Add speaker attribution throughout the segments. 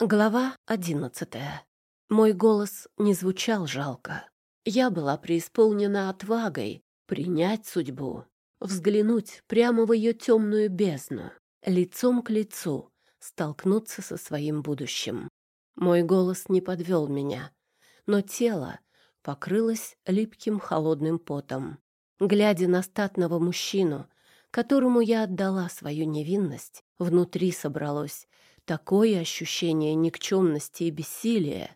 Speaker 1: Глава одиннадцатая. Мой голос не звучал жалко. Я была преисполнена отвагой принять судьбу, взглянуть прямо в ее темную бездну, лицом к лицу, столкнуться со своим будущим. Мой голос не подвел меня, но тело покрылось липким холодным потом. Глядя на статного мужчину, которому я отдала свою невинность, внутри собралось Такое ощущение никчемности и бессилия,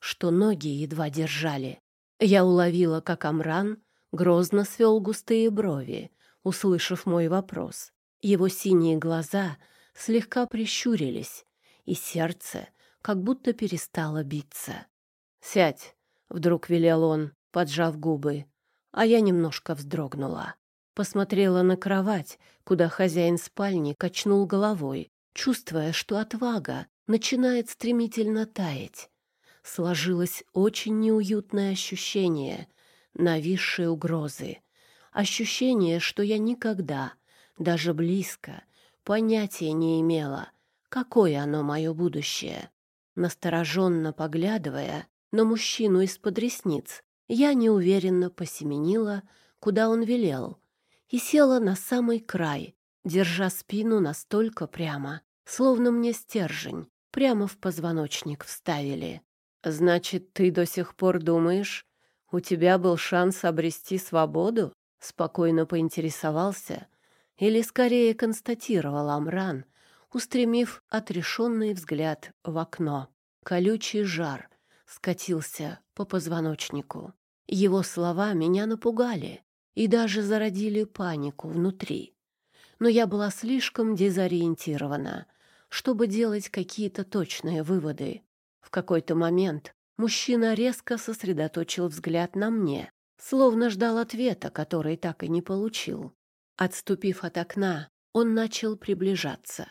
Speaker 1: что ноги едва держали. Я уловила, как Амран грозно свел густые брови, услышав мой вопрос. Его синие глаза слегка прищурились, и сердце как будто перестало биться. «Сядь», — вдруг велел он, поджав губы, а я немножко вздрогнула. Посмотрела на кровать, куда хозяин спальни качнул головой, чувствуя, что отвага начинает стремительно таять. Сложилось очень неуютное ощущение нависшей угрозы. Ощущение, что я никогда, даже близко, понятия не имела, какое оно мое будущее. Настороженно поглядывая на мужчину из-под ресниц, я неуверенно посеменила, куда он велел, и села на самый край, держа спину настолько прямо, словно мне стержень прямо в позвоночник вставили. «Значит, ты до сих пор думаешь, у тебя был шанс обрести свободу?» Спокойно поинтересовался или скорее констатировал Амран, устремив отрешенный взгляд в окно. Колючий жар скатился по позвоночнику. Его слова меня напугали и даже зародили панику внутри но я была слишком дезориентирована, чтобы делать какие-то точные выводы. В какой-то момент мужчина резко сосредоточил взгляд на мне, словно ждал ответа, который так и не получил. Отступив от окна, он начал приближаться,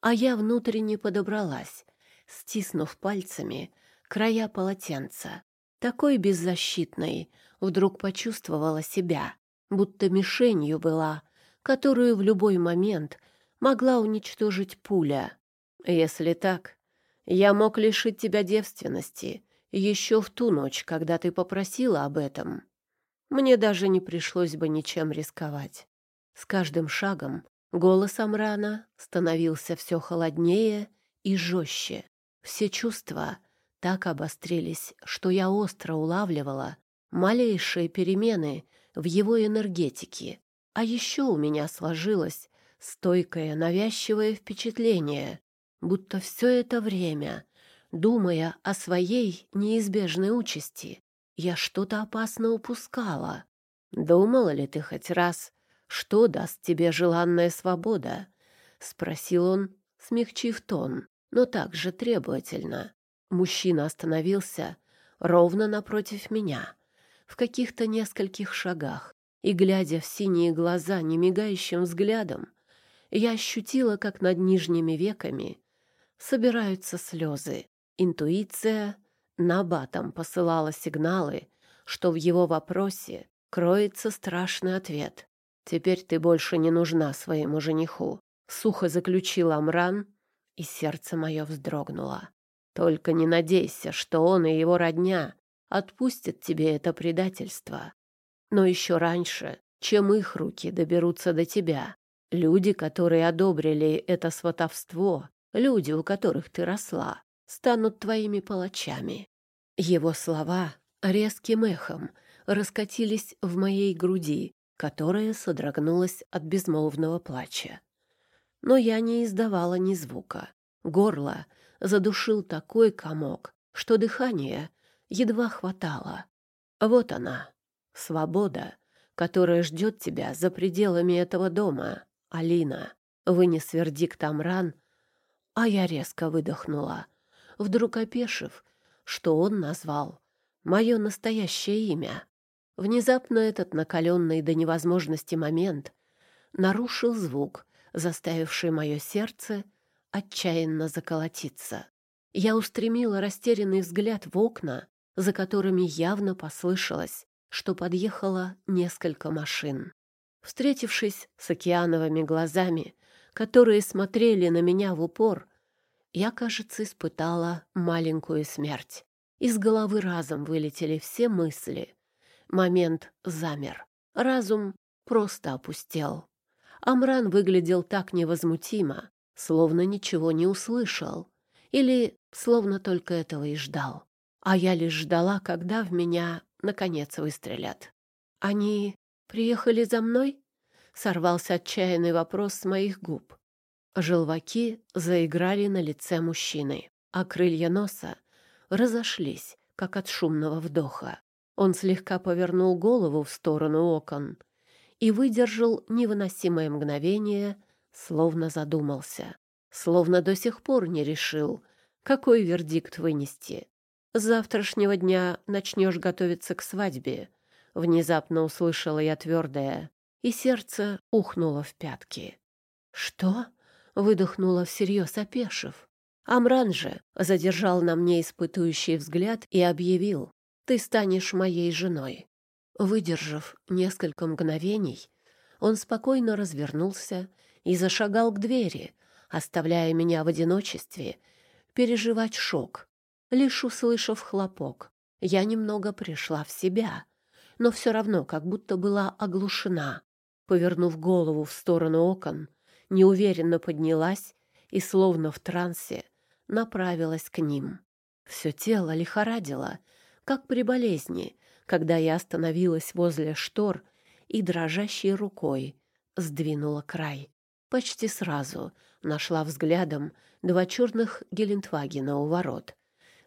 Speaker 1: а я внутренне подобралась, стиснув пальцами края полотенца. Такой беззащитной вдруг почувствовала себя, будто мишенью была которую в любой момент могла уничтожить пуля. Если так, я мог лишить тебя девственности еще в ту ночь, когда ты попросила об этом. Мне даже не пришлось бы ничем рисковать. С каждым шагом голос Амрана становился все холоднее и жестче. Все чувства так обострились, что я остро улавливала малейшие перемены в его энергетике, а еще у меня сложилось стойкое навязчивое впечатление, будто все это время, думая о своей неизбежной участи, я что-то опасно упускала. «Думала ли ты хоть раз, что даст тебе желанная свобода?» — спросил он, смягчив тон, но также требовательно. Мужчина остановился ровно напротив меня, в каких-то нескольких шагах, и, глядя в синие глаза немигающим взглядом, я ощутила, как над нижними веками собираются слезы. Интуиция набатом посылала сигналы, что в его вопросе кроется страшный ответ. «Теперь ты больше не нужна своему жениху», — сухо заключил Амран, и сердце мое вздрогнуло. «Только не надейся, что он и его родня отпустят тебе это предательство. Но еще раньше, чем их руки доберутся до тебя, люди, которые одобрили это сватовство, люди, у которых ты росла, станут твоими палачами. Его слова резким эхом раскатились в моей груди, которая содрогнулась от безмолвного плача. Но я не издавала ни звука. Горло задушил такой комок, что дыхание едва хватало. Вот она, Свобода, которая ждет тебя за пределами этого дома, Алина. Вынес вердикт Амран, а я резко выдохнула, вдруг опешив, что он назвал мое настоящее имя. Внезапно этот накаленный до невозможности момент нарушил звук, заставивший мое сердце отчаянно заколотиться. Я устремила растерянный взгляд в окна, за которыми явно послышалось что подъехало несколько машин. Встретившись с океановыми глазами, которые смотрели на меня в упор, я, кажется, испытала маленькую смерть. Из головы разом вылетели все мысли. Момент замер. Разум просто опустел. Амран выглядел так невозмутимо, словно ничего не услышал. Или словно только этого и ждал. А я лишь ждала, когда в меня, наконец, выстрелят. «Они приехали за мной?» — сорвался отчаянный вопрос с моих губ. Желваки заиграли на лице мужчины, а крылья носа разошлись, как от шумного вдоха. Он слегка повернул голову в сторону окон и выдержал невыносимое мгновение, словно задумался, словно до сих пор не решил, какой вердикт вынести. С завтрашнего дня начнешь готовиться к свадьбе. Внезапно услышала я твердое, и сердце ухнуло в пятки. «Что?» выдохнула всерьез, опешив. Амран же задержал на мне испытующий взгляд и объявил, «Ты станешь моей женой». Выдержав несколько мгновений, он спокойно развернулся и зашагал к двери, оставляя меня в одиночестве переживать шок. Лишь услышав хлопок, я немного пришла в себя, но все равно как будто была оглушена. Повернув голову в сторону окон, неуверенно поднялась и, словно в трансе, направилась к ним. Все тело лихорадило, как при болезни, когда я остановилась возле штор и дрожащей рукой сдвинула край. Почти сразу нашла взглядом два черных Гелендвагена у ворот,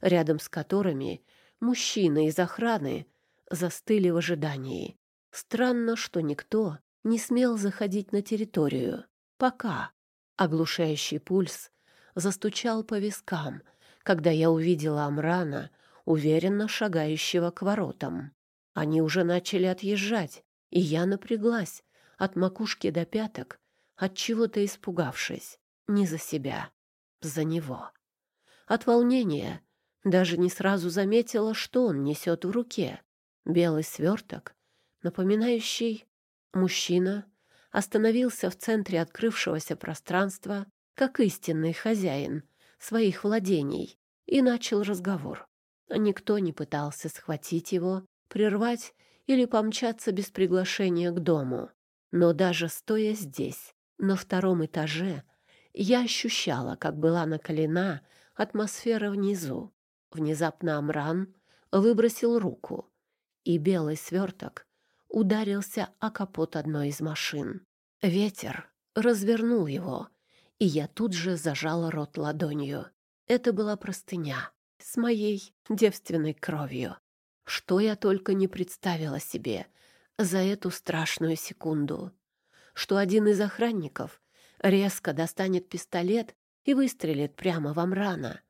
Speaker 1: рядом с которыми мужчины из охраны застыли в ожидании. Странно, что никто не смел заходить на территорию. Пока. Оглушающий пульс застучал по вискам, когда я увидела Амрана, уверенно шагающего к воротам. Они уже начали отъезжать, и я напряглась от макушки до пяток, от чего-то испугавшись. Не за себя, за него. От волнения даже не сразу заметила, что он несет в руке. Белый сверток, напоминающий мужчина остановился в центре открывшегося пространства, как истинный хозяин своих владений, и начал разговор. Никто не пытался схватить его, прервать или помчаться без приглашения к дому. Но даже стоя здесь, на втором этаже, я ощущала, как была накалена атмосфера внизу. Внезапно Амран выбросил руку, и белый сверток ударился о капот одной из машин. Ветер развернул его, и я тут же зажала рот ладонью. Это была простыня с моей девственной кровью. Что я только не представила себе за эту страшную секунду. Что один из охранников резко достанет пистолет и выстрелит прямо в Амрана.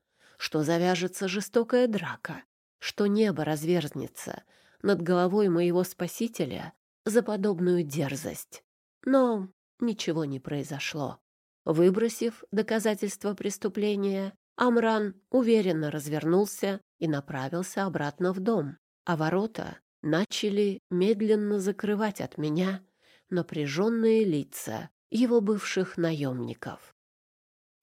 Speaker 1: Что завяжется жестокая драка. Что небо разверзнется — над головой моего спасителя за подобную дерзость. Но ничего не произошло. Выбросив доказательства преступления, Амран уверенно развернулся и направился обратно в дом, а ворота начали медленно закрывать от меня напряженные лица его бывших наемников.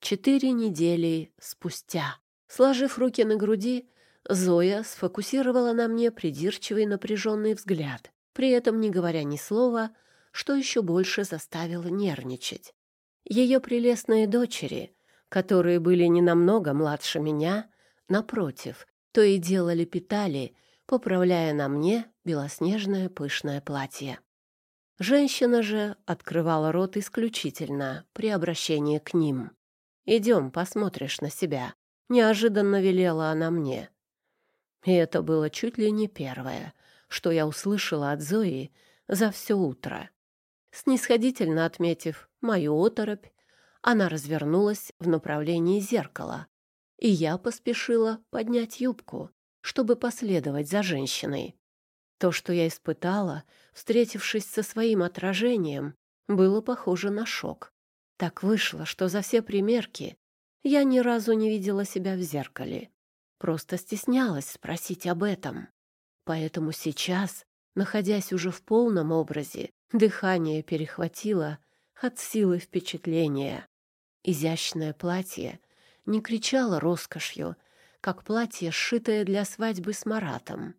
Speaker 1: Четыре недели спустя, сложив руки на груди, Зоя сфокусировала на мне придирчивый напряженный взгляд, при этом не говоря ни слова, что еще больше заставило нервничать. Ее прелестные дочери, которые были не намного младше меня, напротив, то и дело лепетали, поправляя на мне белоснежное пышное платье. Женщина же открывала рот исключительно при обращении к ним. «Идем, посмотришь на себя», — неожиданно велела она мне. И это было чуть ли не первое, что я услышала от Зои за все утро. Снисходительно отметив мою оторопь, она развернулась в направлении зеркала, и я поспешила поднять юбку, чтобы последовать за женщиной. То, что я испытала, встретившись со своим отражением, было похоже на шок. Так вышло, что за все примерки я ни разу не видела себя в зеркале. Просто стеснялась спросить об этом. Поэтому сейчас, находясь уже в полном образе, дыхание перехватило от силы впечатления. Изящное платье не кричало роскошью, как платье, сшитое для свадьбы с Маратом.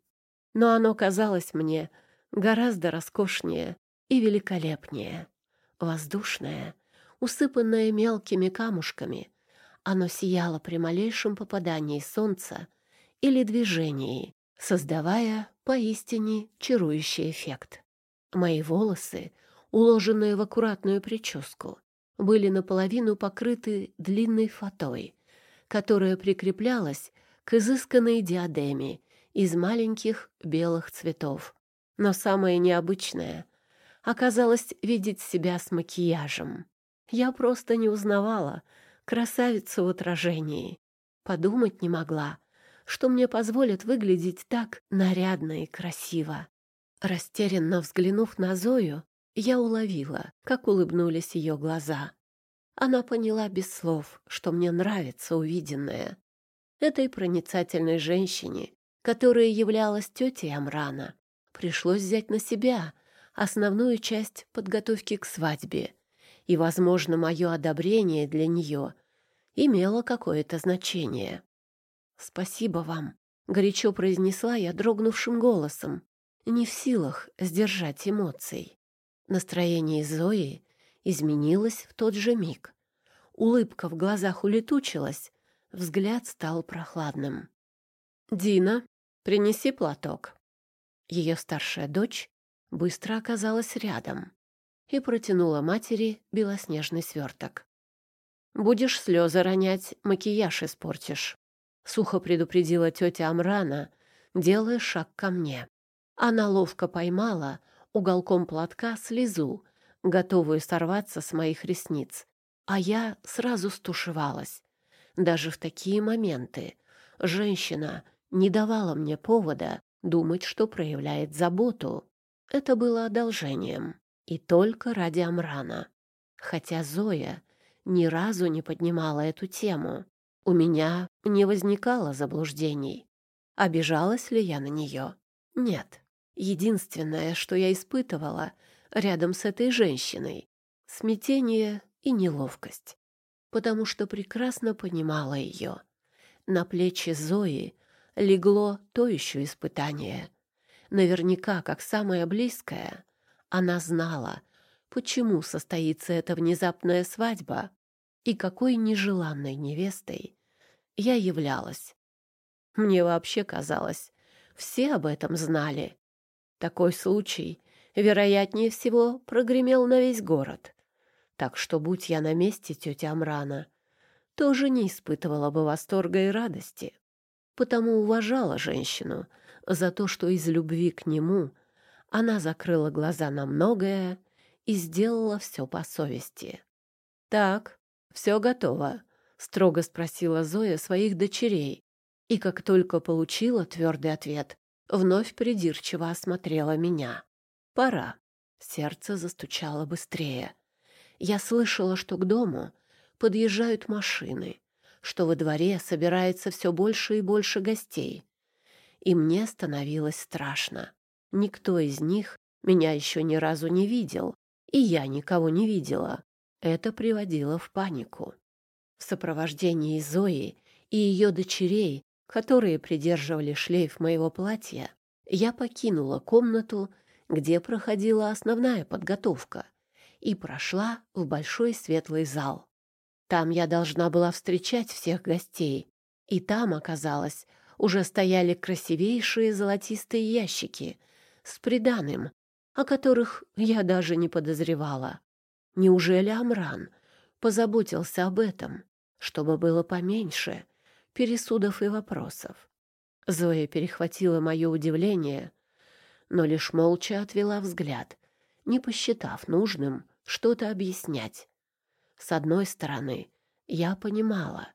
Speaker 1: Но оно казалось мне гораздо роскошнее и великолепнее. Воздушное, усыпанное мелкими камушками, оно сияло при малейшем попадании солнца или движении, создавая поистине чарующий эффект. Мои волосы, уложенные в аккуратную прическу, были наполовину покрыты длинной фатой, которая прикреплялась к изысканной диадеме из маленьких белых цветов. Но самое необычное оказалось видеть себя с макияжем. Я просто не узнавала красавицу в отражении. Подумать не могла, что мне позволит выглядеть так нарядно и красиво. Растерянно взглянув на Зою, я уловила, как улыбнулись ее глаза. Она поняла без слов, что мне нравится увиденное. Этой проницательной женщине, которая являлась тетей Амрана, пришлось взять на себя основную часть подготовки к свадьбе, и, возможно, мое одобрение для нее имело какое-то значение. «Спасибо вам», — горячо произнесла я дрогнувшим голосом, не в силах сдержать эмоций. Настроение Зои изменилось в тот же миг. Улыбка в глазах улетучилась, взгляд стал прохладным. «Дина, принеси платок». Ее старшая дочь быстро оказалась рядом и протянула матери белоснежный сверток. «Будешь слезы ронять, макияж испортишь», — сухо предупредила тетя Амрана, делая шаг ко мне. Она ловко поймала уголком платка слезу, готовую сорваться с моих ресниц, а я сразу стушевалась. Даже в такие моменты женщина не давала мне повода думать, что проявляет заботу. Это было одолжением. И только ради Амрана. Хотя Зоя ни разу не поднимала эту тему. У меня не возникало заблуждений. Обижалась ли я на нее? Нет. Единственное, что я испытывала рядом с этой женщиной — смятение и неловкость. Потому что прекрасно понимала ее. На плечи Зои легло то еще испытание. Наверняка, как самое близкое, она знала, почему состоится эта внезапная свадьба и какой нежеланной невестой я являлась. Мне вообще казалось, все об этом знали. Такой случай, вероятнее всего, прогремел на весь город. Так что, будь я на месте тети Амрана, тоже не испытывала бы восторга и радости. Потому уважала женщину за то, что из любви к нему она закрыла глаза на многое и сделала все по совести. «Так, все готово», — строго спросила Зоя своих дочерей. И как только получила твердый ответ, вновь придирчиво осмотрела меня. «Пора». Сердце застучало быстрее. Я слышала, что к дому подъезжают машины, что во дворе собирается все больше и больше гостей. И мне становилось страшно. Никто из них меня еще ни разу не видел, и я никого не видела. Это приводило в панику. В сопровождении Зои и ее дочерей, которые придерживали шлейф моего платья, я покинула комнату, где проходила основная подготовка, и прошла в большой светлый зал. Там я должна была встречать всех гостей, и там, оказалось, уже стояли красивейшие золотистые ящики с приданым, о которых я даже не подозревала. Неужели Амран позаботился об этом, чтобы было поменьше пересудов и вопросов? Зоя перехватила мое удивление, но лишь молча отвела взгляд, не посчитав нужным что-то объяснять. С одной стороны, я понимала,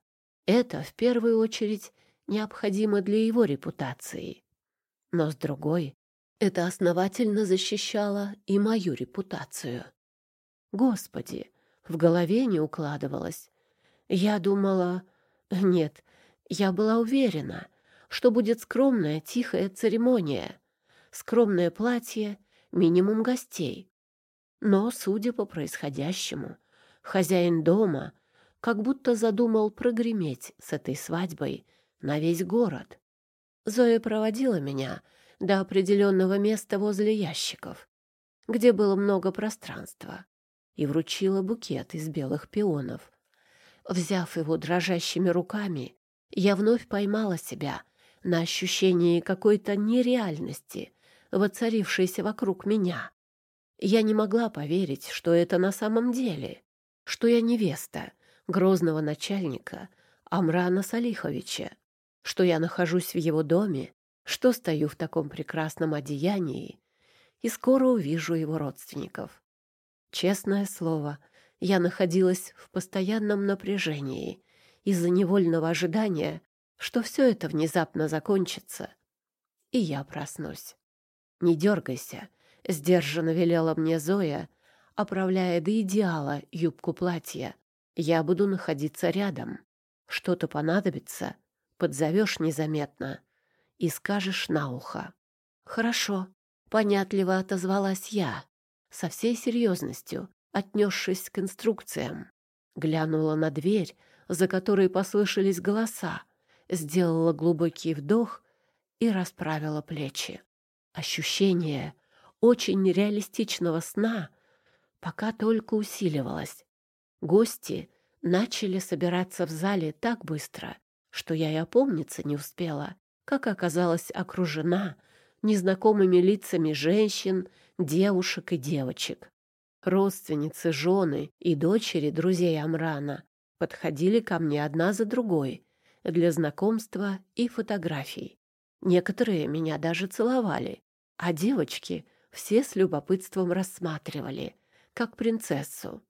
Speaker 1: это в первую очередь необходимо для его репутации. Но с другой, это основательно защищало и мою репутацию. Господи, в голове не укладывалось. Я думала... Нет, я была уверена, что будет скромная, тихая церемония, скромное платье, минимум гостей. Но, судя по происходящему, хозяин дома как будто задумал прогреметь с этой свадьбой на весь город. Зоя проводила меня до определенного места возле ящиков, где было много пространства, и вручила букет из белых пионов. Взяв его дрожащими руками, я вновь поймала себя на ощущении какой-то нереальности, воцарившейся вокруг меня. Я не могла поверить, что это на самом деле, что я невеста грозного начальника Амрана Салиховича, что я нахожусь в его доме, что стою в таком прекрасном одеянии и скоро увижу его родственников. Честное слово, я находилась в постоянном напряжении из-за невольного ожидания, что все это внезапно закончится, и я проснусь. «Не дергайся», — сдержанно велела мне Зоя, оправляя до идеала юбку платья. «Я буду находиться рядом. Что-то понадобится, подзовешь незаметно и скажешь на ухо. «Хорошо», — понятливо отозвалась я, со всей серьезностью, отнесшись к инструкциям. Глянула на дверь, за которой послышались голоса, сделала глубокий вдох и расправила плечи. Ощущение очень реалистичного сна пока только усиливалось. Гости начали собираться в зале так быстро, что я и опомниться не успела, как оказалась окружена незнакомыми лицами женщин, девушек и девочек. Родственницы, жены и дочери друзей Амрана подходили ко мне одна за другой для знакомства и фотографий. Некоторые меня даже целовали, а девочки все с любопытством рассматривали, как принцессу.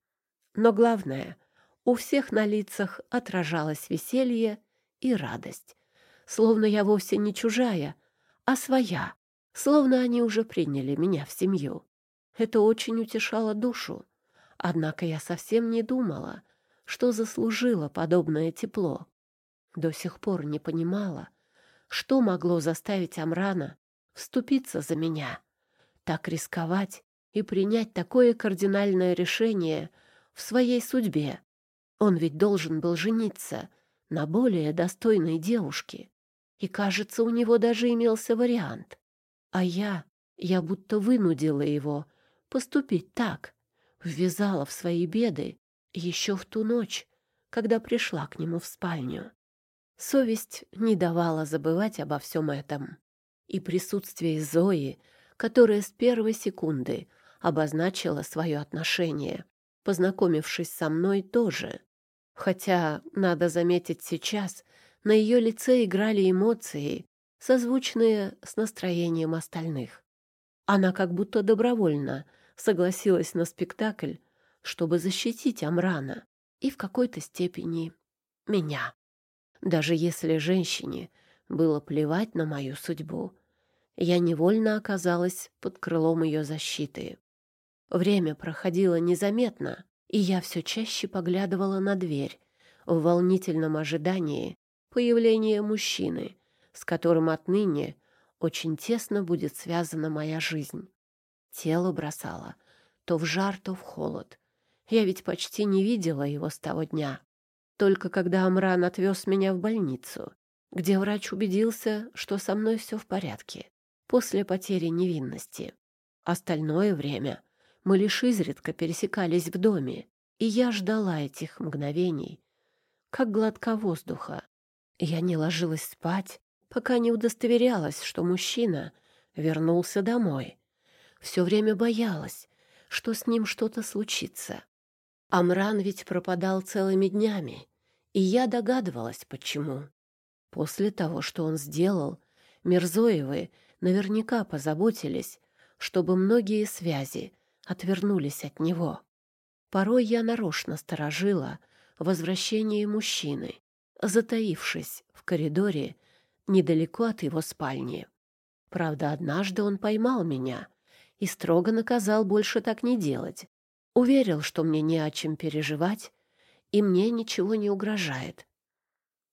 Speaker 1: Но главное, у всех на лицах отражалось веселье и радость. Словно я вовсе не чужая, а своя, словно они уже приняли меня в семью. Это очень утешало душу. Однако я совсем не думала, что заслужила подобное тепло. До сих пор не понимала, что могло заставить Амрана вступиться за меня, так рисковать и принять такое кардинальное решение в своей судьбе. Он ведь должен был жениться — на более достойной девушке. И, кажется, у него даже имелся вариант. А я, я будто вынудила его поступить так, ввязала в свои беды еще в ту ночь, когда пришла к нему в спальню. Совесть не давала забывать обо всем этом. И присутствие Зои, которая с первой секунды обозначила свое отношение, познакомившись со мной тоже. Хотя, надо заметить сейчас, на ее лице играли эмоции, созвучные с настроением остальных. Она как будто добровольно согласилась на спектакль, чтобы защитить Амрана и в какой-то степени меня. Даже если женщине было плевать на мою судьбу, я невольно оказалась под крылом ее защиты. Время проходило незаметно, и я все чаще поглядывала на дверь в волнительном ожидании появления мужчины, с которым отныне очень тесно будет связана моя жизнь. Тело бросало то в жар, то в холод. Я ведь почти не видела его с того дня. Только когда Амран отвез меня в больницу, где врач убедился, что со мной все в порядке, после потери невинности. Остальное время мы лишь изредка пересекались в доме, и я ждала этих мгновений, как глотка воздуха. Я не ложилась спать, пока не удостоверялась, что мужчина вернулся домой. Все время боялась, что с ним что-то случится. Амран ведь пропадал целыми днями, и я догадывалась, почему. После того, что он сделал, Мирзоевы наверняка позаботились, чтобы многие связи отвернулись от него. Порой я нарочно сторожила возвращение мужчины, затаившись в коридоре недалеко от его спальни. Правда, однажды он поймал меня и строго наказал больше так не делать. Уверил, что мне не о чем переживать, и мне ничего не угрожает.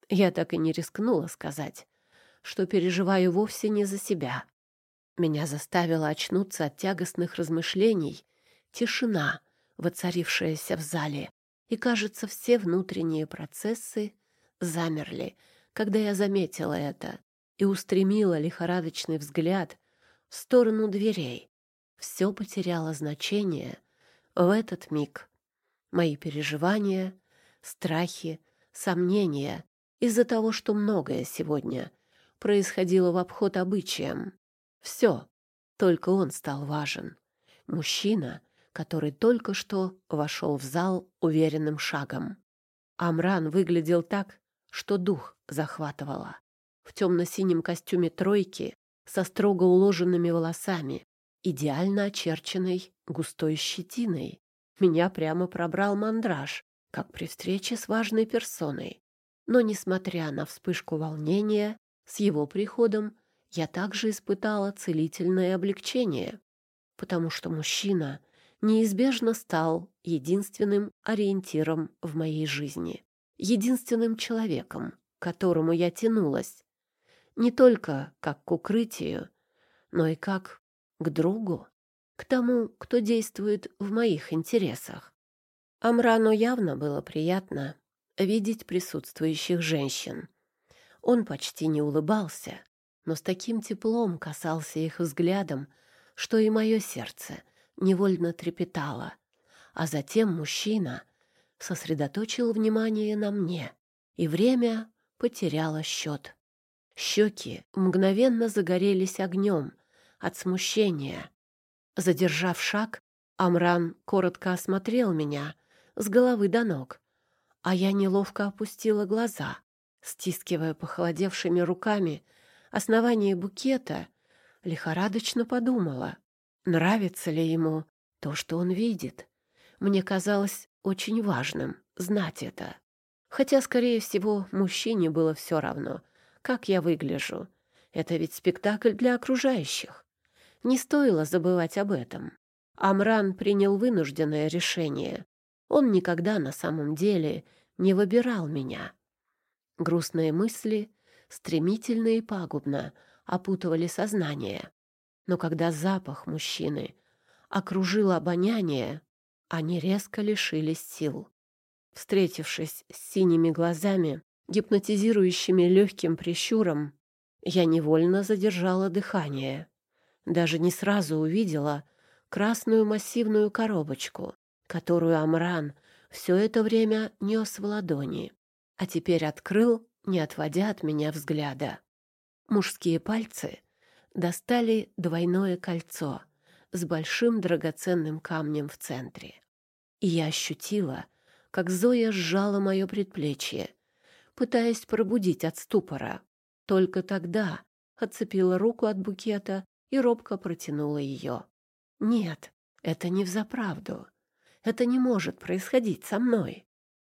Speaker 1: Я так и не рискнула сказать, что переживаю вовсе не за себя. Меня заставило очнуться от тягостных размышлений тишина, воцарившаяся в зале. И, кажется, все внутренние процессы замерли, когда я заметила это и устремила лихорадочный взгляд в сторону дверей. Все потеряло значение в этот миг. Мои переживания, страхи, сомнения из-за того, что многое сегодня происходило в обход обычаям. Все, только он стал важен. Мужчина, который только что вошел в зал уверенным шагом. Амран выглядел так, что дух захватывало. В темно-синем костюме тройки со строго уложенными волосами, идеально очерченной густой щетиной. Меня прямо пробрал мандраж, как при встрече с важной персоной. Но, несмотря на вспышку волнения, с его приходом я также испытала целительное облегчение, потому что мужчина неизбежно стал единственным ориентиром в моей жизни, единственным человеком, к которому я тянулась, не только как к укрытию, но и как к другу, к тому, кто действует в моих интересах. Амрану явно было приятно видеть присутствующих женщин. Он почти не улыбался, но с таким теплом касался их взглядом, что и мое сердце невольно трепетало. А затем мужчина сосредоточил внимание на мне, и время потеряло счет. Щеки мгновенно загорелись огнем от смущения. Задержав шаг, Амран коротко осмотрел меня с головы до ног, а я неловко опустила глаза, стискивая похолодевшими руками основание букета, лихорадочно подумала, нравится ли ему то, что он видит. Мне казалось очень важным знать это. Хотя, скорее всего, мужчине было все равно — как я выгляжу. Это ведь спектакль для окружающих. Не стоило забывать об этом. Амран принял вынужденное решение. Он никогда на самом деле не выбирал меня. Грустные мысли стремительно и пагубно опутывали сознание. Но когда запах мужчины окружил обоняние, они резко лишились сил. Встретившись с синими глазами, гипнотизирующими легким прищуром, я невольно задержала дыхание. Даже не сразу увидела красную массивную коробочку, которую Амран все это время нес в ладони, а теперь открыл, не отводя от меня взгляда. Мужские пальцы достали двойное кольцо с большим драгоценным камнем в центре. И я ощутила, как Зоя сжала мое предплечье, пытаясь пробудить от ступора. Только тогда отцепила руку от букета и робко протянула ее. «Нет, это не взаправду. Это не может происходить со мной».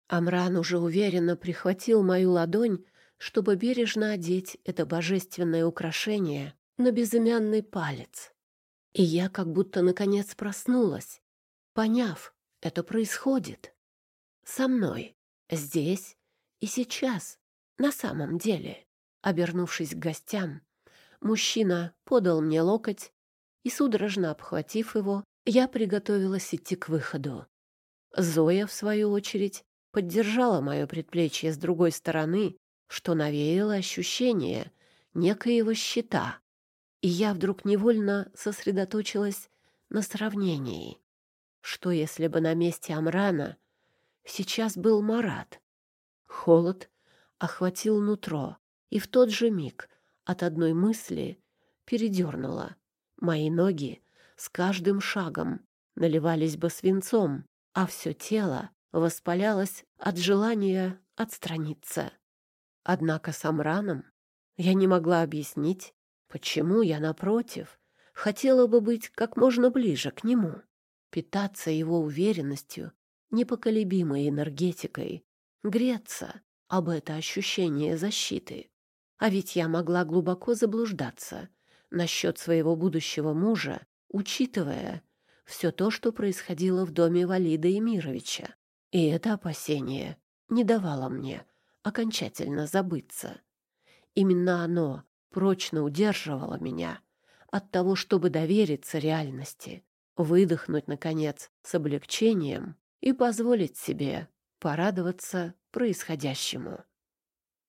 Speaker 1: Амран уже уверенно прихватил мою ладонь, чтобы бережно одеть это божественное украшение на безымянный палец. И я как будто наконец проснулась, поняв, это происходит. Со мной, здесь и сейчас, на самом деле, обернувшись к гостям, мужчина подал мне локоть, и, судорожно обхватив его, я приготовилась идти к выходу. Зоя, в свою очередь, поддержала мое предплечье с другой стороны, что навеяло ощущение некоего щита, и я вдруг невольно сосредоточилась на сравнении. Что, если бы на месте Амрана сейчас был Марат? Холод охватил нутро, и в тот же миг от одной мысли передернуло. Мои ноги с каждым шагом наливались бы свинцом, а все тело воспалялось от желания отстраниться. Однако с Амраном я не могла объяснить, почему я, напротив, хотела бы быть как можно ближе к нему, питаться его уверенностью, непоколебимой энергетикой, греться об это ощущение защиты. А ведь я могла глубоко заблуждаться насчет своего будущего мужа, учитывая все то, что происходило в доме Валида Эмировича. И это опасение не давало мне окончательно забыться. Именно оно прочно удерживало меня от того, чтобы довериться реальности, выдохнуть, наконец, с облегчением и позволить себе порадоваться происходящему.